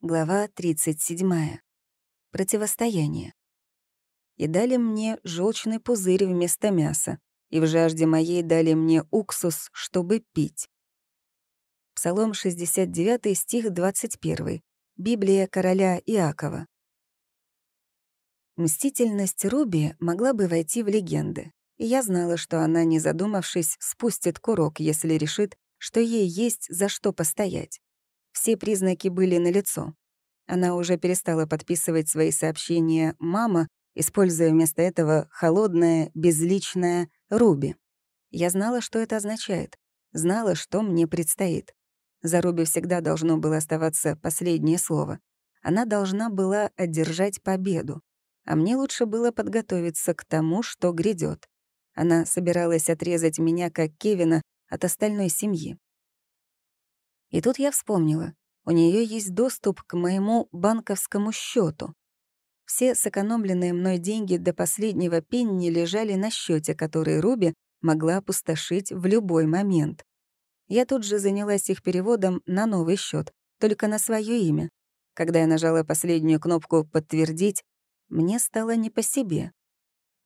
Глава 37. Противостояние. И дали мне желчный пузырь вместо мяса, и в жажде моей дали мне уксус, чтобы пить. Псалом 69, стих 21. Библия короля Иакова. Мстительность Руби могла бы войти в легенды, и я знала, что она, не задумавшись, спустит курок, если решит, что ей есть за что постоять. Все признаки были налицо. Она уже перестала подписывать свои сообщения «мама», используя вместо этого холодное, безличное «Руби». Я знала, что это означает. Знала, что мне предстоит. За Руби всегда должно было оставаться последнее слово. Она должна была одержать победу. А мне лучше было подготовиться к тому, что грядет. Она собиралась отрезать меня, как Кевина, от остальной семьи. И тут я вспомнила. У нее есть доступ к моему банковскому счету. Все сэкономленные мной деньги до последнего пенни лежали на счете, который Руби могла опустошить в любой момент. Я тут же занялась их переводом на новый счет, только на свое имя. Когда я нажала последнюю кнопку «Подтвердить», мне стало не по себе.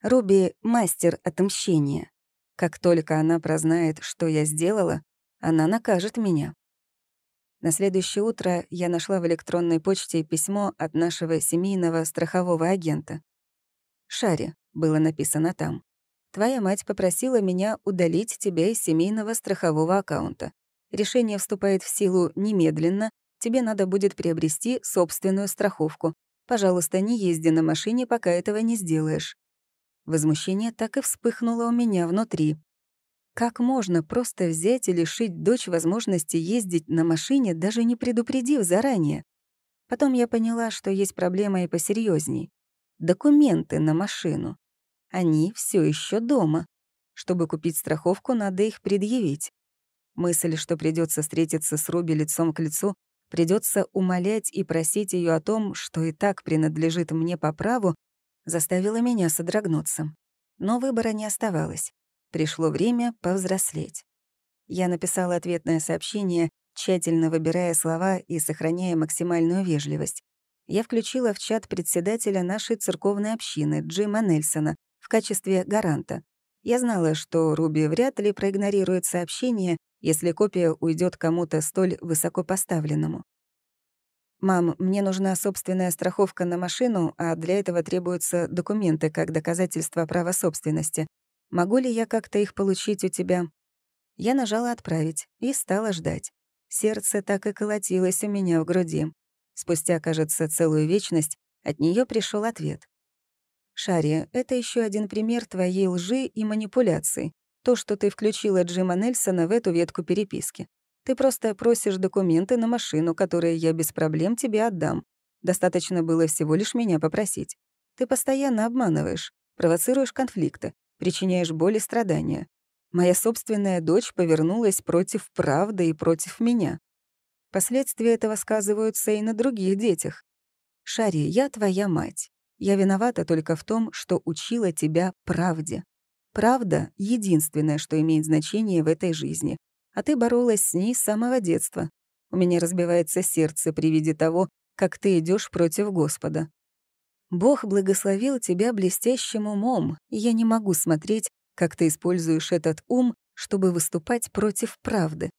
Руби — мастер отмщения. Как только она прознает, что я сделала, она накажет меня. На следующее утро я нашла в электронной почте письмо от нашего семейного страхового агента. «Шари», — было написано там, «твоя мать попросила меня удалить тебя из семейного страхового аккаунта. Решение вступает в силу немедленно, тебе надо будет приобрести собственную страховку. Пожалуйста, не езди на машине, пока этого не сделаешь». Возмущение так и вспыхнуло у меня внутри. Как можно просто взять и лишить дочь возможности ездить на машине, даже не предупредив заранее? Потом я поняла, что есть проблема и посерьезней. Документы на машину. Они все еще дома. Чтобы купить страховку, надо их предъявить. Мысль, что придется встретиться с Руби лицом к лицу, придется умолять и просить ее о том, что и так принадлежит мне по праву, заставила меня содрогнуться. Но выбора не оставалось. Пришло время повзрослеть. Я написала ответное сообщение, тщательно выбирая слова и сохраняя максимальную вежливость. Я включила в чат председателя нашей церковной общины, Джима Нельсона, в качестве гаранта. Я знала, что Руби вряд ли проигнорирует сообщение, если копия уйдет кому-то столь высокопоставленному. «Мам, мне нужна собственная страховка на машину, а для этого требуются документы как доказательство права собственности. Могу ли я как-то их получить у тебя?» Я нажала «Отправить» и стала ждать. Сердце так и колотилось у меня в груди. Спустя, кажется, целую вечность от нее пришел ответ. «Шари, это еще один пример твоей лжи и манипуляции. То, что ты включила Джима Нельсона в эту ветку переписки. Ты просто просишь документы на машину, которые я без проблем тебе отдам. Достаточно было всего лишь меня попросить. Ты постоянно обманываешь, провоцируешь конфликты, причиняешь боль и страдания. Моя собственная дочь повернулась против правды и против меня. Последствия этого сказываются и на других детях. Шари, я твоя мать. Я виновата только в том, что учила тебя правде. Правда — единственное, что имеет значение в этой жизни. А ты боролась с ней с самого детства. У меня разбивается сердце при виде того, как ты идешь против Господа. Бог благословил тебя блестящим умом, и я не могу смотреть, как ты используешь этот ум, чтобы выступать против правды.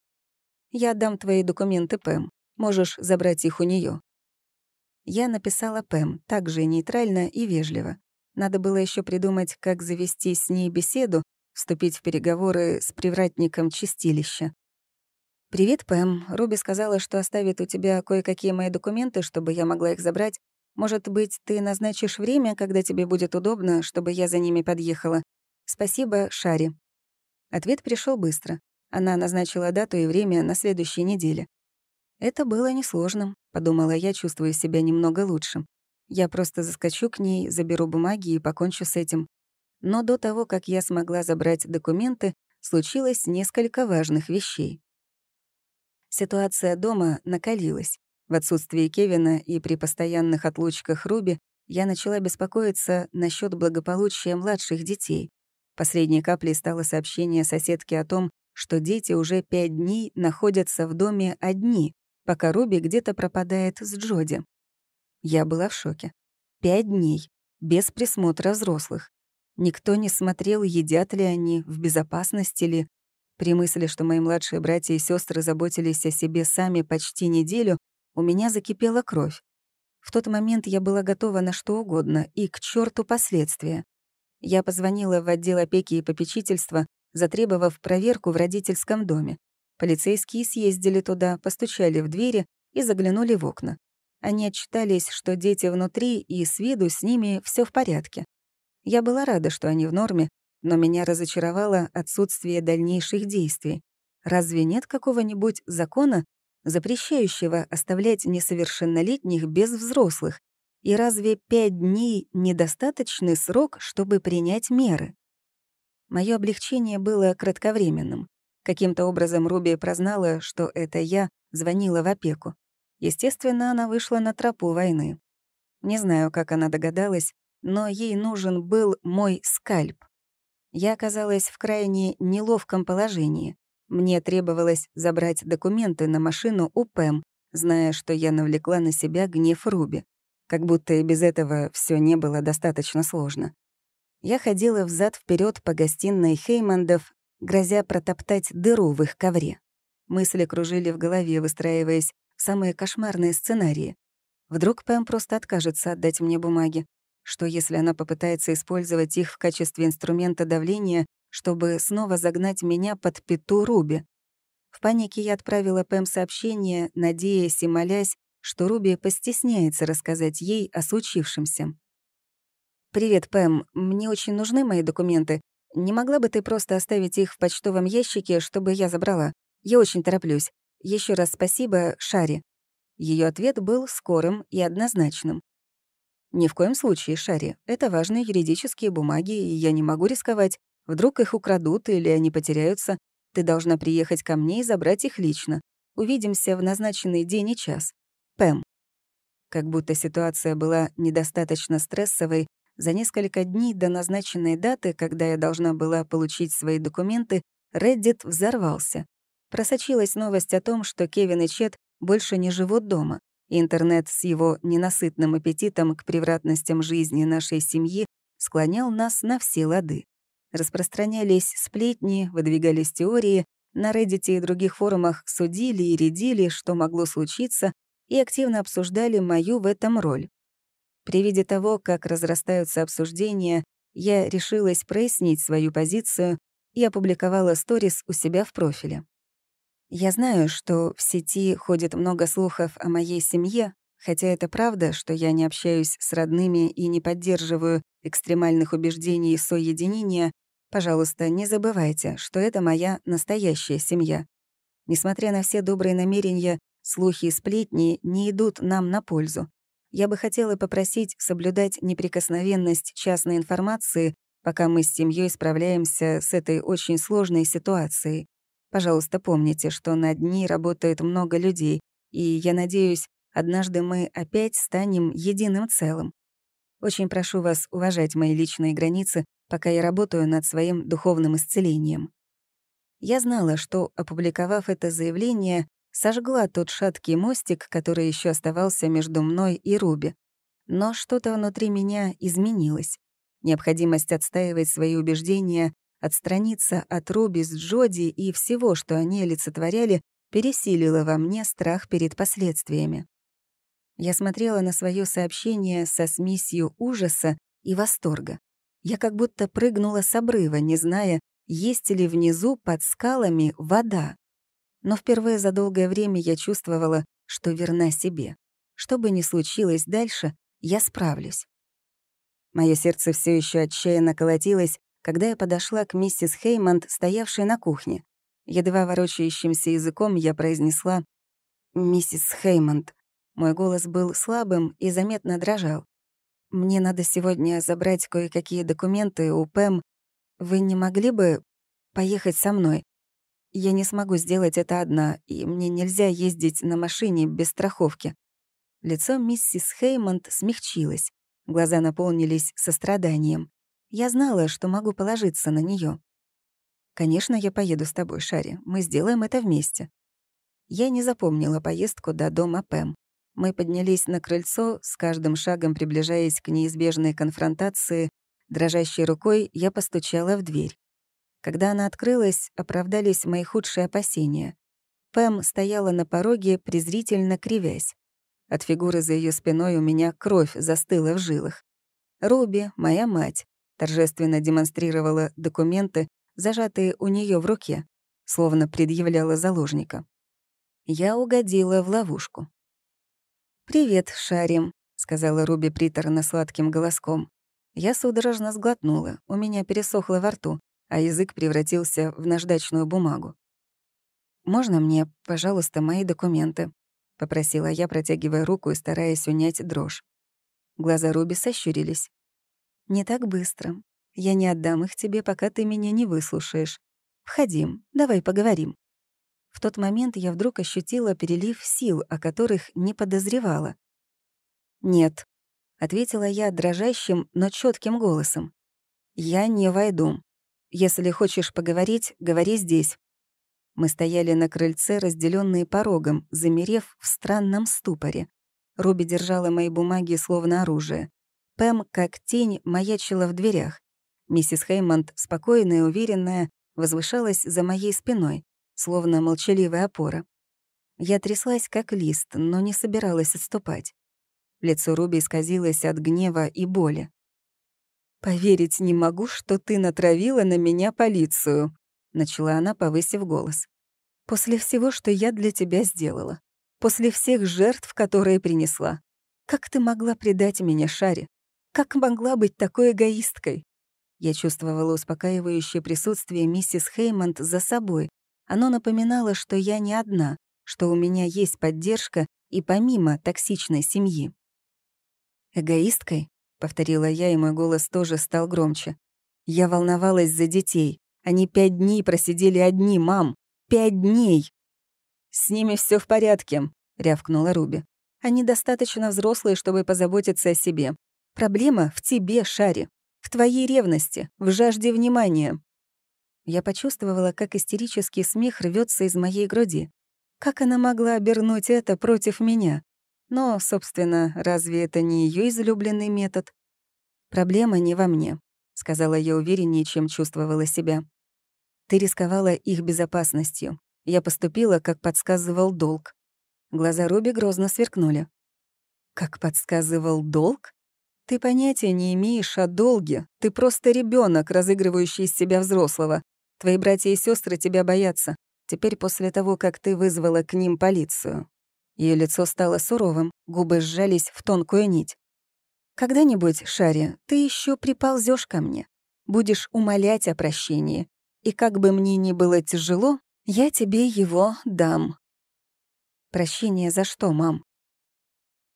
Я дам твои документы Пэм. Можешь забрать их у нее. Я написала Пэм, также нейтрально и вежливо. Надо было еще придумать, как завести с ней беседу, вступить в переговоры с привратником чистилища. «Привет, Пэм. Руби сказала, что оставит у тебя кое-какие мои документы, чтобы я могла их забрать, может быть, ты назначишь время, когда тебе будет удобно, чтобы я за ними подъехала? Спасибо, Шари». Ответ пришел быстро. Она назначила дату и время на следующей неделе. «Это было несложным», — подумала я, чувствуя себя немного лучше. «Я просто заскочу к ней, заберу бумаги и покончу с этим». Но до того, как я смогла забрать документы, случилось несколько важных вещей. Ситуация дома накалилась. В отсутствие Кевина и при постоянных отлучках Руби я начала беспокоиться насчет благополучия младших детей. Последней каплей стало сообщение соседки о том, что дети уже пять дней находятся в доме одни, пока Руби где-то пропадает с Джоди. Я была в шоке. Пять дней, без присмотра взрослых. Никто не смотрел, едят ли они, в безопасности ли. При мысли, что мои младшие братья и сестры заботились о себе сами почти неделю, у меня закипела кровь. В тот момент я была готова на что угодно, и к черту последствия. Я позвонила в отдел опеки и попечительства, затребовав проверку в родительском доме. Полицейские съездили туда, постучали в двери и заглянули в окна. Они отчитались, что дети внутри, и с виду с ними все в порядке. Я была рада, что они в норме, но меня разочаровало отсутствие дальнейших действий. Разве нет какого-нибудь закона, запрещающего оставлять несовершеннолетних без взрослых? И разве пять дней — недостаточный срок, чтобы принять меры? Мое облегчение было кратковременным. Каким-то образом Руби прознала, что это я звонила в опеку. Естественно, она вышла на тропу войны. Не знаю, как она догадалась, но ей нужен был мой скальп. Я оказалась в крайне неловком положении. Мне требовалось забрать документы на машину у Пэм, зная, что я навлекла на себя гнев Руби. Как будто и без этого все не было достаточно сложно. Я ходила взад вперед по гостиной Хеймандов, грозя протоптать дыру в их ковре. Мысли кружили в голове, выстраиваясь в самые кошмарные сценарии. Вдруг Пэм просто откажется отдать мне бумаги. Что если она попытается использовать их в качестве инструмента давления, чтобы снова загнать меня под пету Руби? В панике я отправила Пэм сообщение, надеясь и молясь, что Руби постесняется рассказать ей о случившемся. «Привет, Пэм. Мне очень нужны мои документы. Не могла бы ты просто оставить их в почтовом ящике, чтобы я забрала? Я очень тороплюсь. Еще раз спасибо, Шари». Ее ответ был скорым и однозначным. «Ни в коем случае, Шари. Это важные юридические бумаги, и я не могу рисковать. Вдруг их украдут или они потеряются. Ты должна приехать ко мне и забрать их лично. Увидимся в назначенный день и час. Пэм». Как будто ситуация была недостаточно стрессовой, за несколько дней до назначенной даты, когда я должна была получить свои документы, Reddit взорвался. Просочилась новость о том, что Кевин и Чет больше не живут дома. Интернет с его ненасытным аппетитом к превратностям жизни нашей семьи склонял нас на все лады. Распространялись сплетни, выдвигались теории, на Reddit и других форумах судили и рядили, что могло случиться, и активно обсуждали мою в этом роль. При виде того, как разрастаются обсуждения, я решилась прояснить свою позицию и опубликовала сторис у себя в профиле. Я знаю, что в сети ходит много слухов о моей семье, хотя это правда, что я не общаюсь с родными и не поддерживаю экстремальных убеждений соединения, пожалуйста, не забывайте, что это моя настоящая семья. Несмотря на все добрые намерения, слухи и сплетни не идут нам на пользу я бы хотела попросить соблюдать неприкосновенность частной информации, пока мы с семьей справляемся с этой очень сложной ситуацией. Пожалуйста, помните, что над ней работает много людей, и я надеюсь, однажды мы опять станем единым целым. Очень прошу вас уважать мои личные границы, пока я работаю над своим духовным исцелением. Я знала, что, опубликовав это заявление, сожгла тот шаткий мостик, который еще оставался между мной и Руби. Но что-то внутри меня изменилось. Необходимость отстаивать свои убеждения, отстраниться от Руби с Джоди и всего, что они олицетворяли, пересилила во мне страх перед последствиями. Я смотрела на свое сообщение со смесью ужаса и восторга. Я как будто прыгнула с обрыва, не зная, есть ли внизу под скалами вода. Но впервые за долгое время я чувствовала, что верна себе. Что бы ни случилось дальше, я справлюсь. Мое сердце все еще отчаянно колотилось, когда я подошла к миссис Хеймонд, стоявшей на кухне. Едва ворочающимся языком я произнесла «Миссис Хеймонд». Мой голос был слабым и заметно дрожал. «Мне надо сегодня забрать кое-какие документы у Пэм. Вы не могли бы поехать со мной? Я не смогу сделать это одна, и мне нельзя ездить на машине без страховки. Лицо миссис Хеймонд смягчилось. Глаза наполнились состраданием. Я знала, что могу положиться на нее. «Конечно, я поеду с тобой, Шари. Мы сделаем это вместе». Я не запомнила поездку до дома Пэм. Мы поднялись на крыльцо, с каждым шагом приближаясь к неизбежной конфронтации. Дрожащей рукой я постучала в дверь. Когда она открылась, оправдались мои худшие опасения. Пэм стояла на пороге, презрительно кривясь. От фигуры за ее спиной у меня кровь застыла в жилах. Руби, моя мать, торжественно демонстрировала документы, зажатые у нее в руке, словно предъявляла заложника. Я угодила в ловушку. «Привет, Шарим», — сказала Руби приторно сладким голоском. Я судорожно сглотнула, у меня пересохло во рту, а язык превратился в наждачную бумагу. «Можно мне, пожалуйста, мои документы?» — попросила я, протягивая руку и стараясь унять дрожь. Глаза Руби сощурились. «Не так быстро. Я не отдам их тебе, пока ты меня не выслушаешь. Входи, давай поговорим». В тот момент я вдруг ощутила перелив сил, о которых не подозревала. «Нет», — ответила я дрожащим, но четким голосом. «Я не войду. Если хочешь поговорить, говори здесь». Мы стояли на крыльце, разделенные порогом, замерев в странном ступоре. Руби держала мои бумаги словно оружие. Пэм, как тень, маячила в дверях. Миссис Хеймонд, спокойная и уверенная, возвышалась за моей спиной словно молчаливая опора. Я тряслась, как лист, но не собиралась отступать. Лицо Руби исказилось от гнева и боли. «Поверить не могу, что ты натравила на меня полицию», — начала она, повысив голос. «После всего, что я для тебя сделала. После всех жертв, которые принесла. Как ты могла предать меня, Шаре? Как могла быть такой эгоисткой?» Я чувствовала успокаивающее присутствие миссис Хеймонд за собой, оно напоминало, что я не одна, что у меня есть поддержка и помимо токсичной семьи. «Эгоисткой?» — повторила я, и мой голос тоже стал громче. «Я волновалась за детей. Они пять дней просидели одни, мам. Пять дней!» «С ними все в порядке», — рявкнула Руби. «Они достаточно взрослые, чтобы позаботиться о себе. Проблема в тебе, Шаре. В твоей ревности, в жажде внимания. Я почувствовала, как истерический смех рвется из моей груди. Как она могла обернуть это против меня? Но, собственно, разве это не ее излюбленный метод? «Проблема не во мне», — сказала я увереннее, чем чувствовала себя. «Ты рисковала их безопасностью. Я поступила, как подсказывал долг». Глаза Руби грозно сверкнули. «Как подсказывал долг? Ты понятия не имеешь о долге. Ты просто ребенок, разыгрывающий из себя взрослого. Твои братья и сестры тебя боятся. Теперь после того, как ты вызвала к ним полицию». Ее лицо стало суровым, губы сжались в тонкую нить. «Когда-нибудь, Шари, ты еще приползешь ко мне, будешь умолять о прощении, и как бы мне ни было тяжело, я тебе его дам». «Прощение за что, мам?»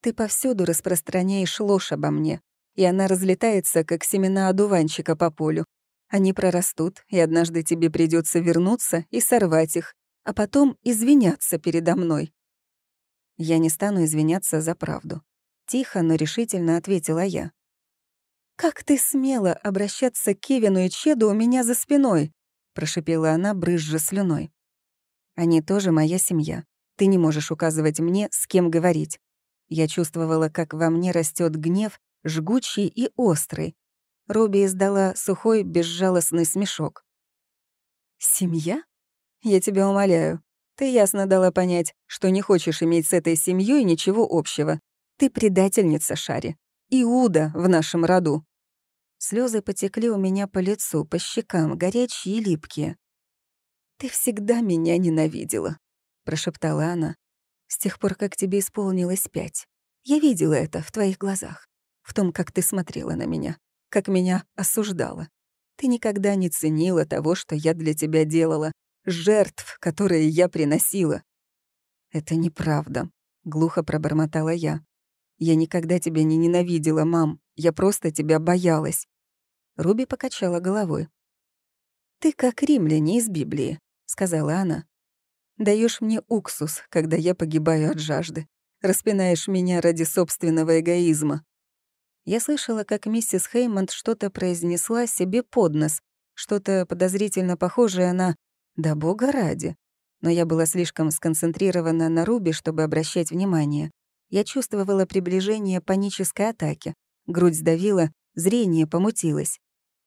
«Ты повсюду распространяешь ложь обо мне, и она разлетается, как семена одуванчика по полю. Они прорастут, и однажды тебе придется вернуться и сорвать их, а потом извиняться передо мной. Я не стану извиняться за правду. Тихо, но решительно ответила я. «Как ты смела обращаться к Кевину и Чеду у меня за спиной?» — прошипела она, брызжа слюной. «Они тоже моя семья. Ты не можешь указывать мне, с кем говорить». Я чувствовала, как во мне растет гнев, жгучий и острый, Руби издала сухой, безжалостный смешок. «Семья? Я тебя умоляю. Ты ясно дала понять, что не хочешь иметь с этой семьей ничего общего. Ты предательница, Шари. Иуда в нашем роду». Слезы потекли у меня по лицу, по щекам, горячие и липкие. «Ты всегда меня ненавидела», — прошептала она. «С тех пор, как тебе исполнилось пять. Я видела это в твоих глазах, в том, как ты смотрела на меня как меня осуждала. Ты никогда не ценила того, что я для тебя делала, жертв, которые я приносила. Это неправда, глухо пробормотала я. Я никогда тебя не ненавидела, мам. Я просто тебя боялась. Руби покачала головой. «Ты как римляне из Библии», — сказала она. Даешь мне уксус, когда я погибаю от жажды. Распинаешь меня ради собственного эгоизма. Я слышала, как миссис Хеймонд что-то произнесла себе под нос, что-то подозрительно похожее на «да бога ради». но я была слишком сконцентрирована на Руби, чтобы обращать внимание. Я чувствовала приближение панической атаки. Грудь сдавила, зрение помутилось.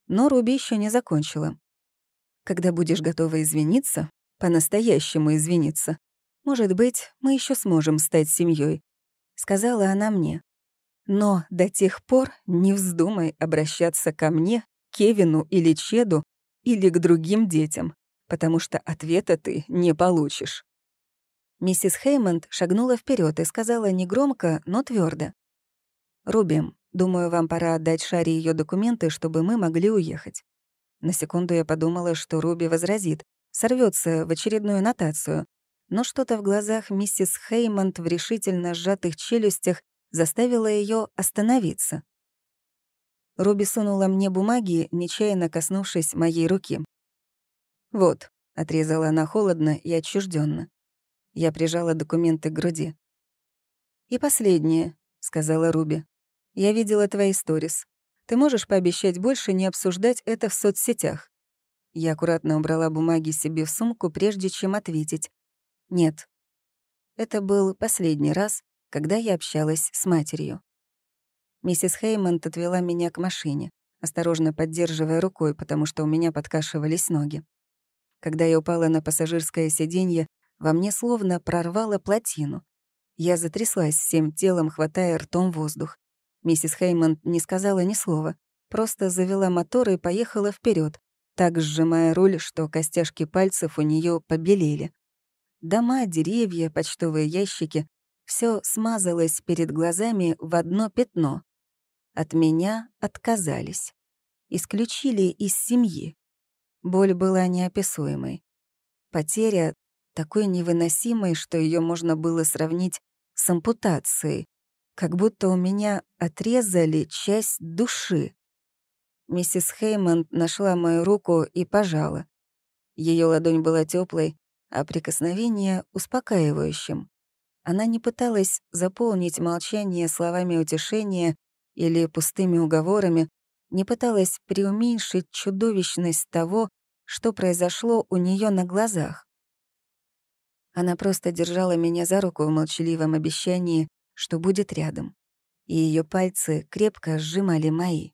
Но Руби еще не закончила. «Когда будешь готова извиниться, по-настоящему извиниться, может быть, мы еще сможем стать семьей, сказала она мне. Но до тех пор не вздумай обращаться ко мне, Кевину или Чеду, или к другим детям, потому что ответа ты не получишь. Миссис Хеймонд шагнула вперед и сказала негромко, но твердо: «Руби, думаю, вам пора отдать Шаре ее документы, чтобы мы могли уехать». На секунду я подумала, что Руби возразит, сорвется в очередную нотацию, но что-то в глазах миссис Хеймонд в решительно сжатых челюстях заставило ее остановиться. Руби сунула мне бумаги, нечаянно коснувшись моей руки. «Вот», — отрезала она холодно и отчужденно. Я прижала документы к груди. «И последнее», — сказала Руби. «Я видела твои сторис. Ты можешь пообещать больше не обсуждать это в соцсетях?» Я аккуратно убрала бумаги себе в сумку, прежде чем ответить. «Нет». Это был последний раз, когда я общалась с матерью. Миссис Хеймонд отвела меня к машине, осторожно поддерживая рукой, потому что у меня подкашивались ноги. Когда я упала на пассажирское сиденье, во мне словно прорвало плотину. Я затряслась всем телом, хватая ртом воздух. Миссис Хеймонд не сказала ни слова, просто завела мотор и поехала вперед, так сжимая руль, что костяшки пальцев у нее побелели. Дома, деревья, почтовые ящики — все смазалось перед глазами в одно пятно. От меня отказались. Исключили из семьи. Боль была неописуемой. Потеря такой невыносимой, что ее можно было сравнить с ампутацией, как будто у меня отрезали часть души. Миссис Хеймонд нашла мою руку и пожала. Ее ладонь была теплой, а прикосновение — успокаивающим. Она не пыталась заполнить молчание словами утешения или пустыми уговорами, не пыталась преуменьшить чудовищность того, что произошло у нее на глазах. Она просто держала меня за руку в молчаливом обещании, что будет рядом, и ее пальцы крепко сжимали мои.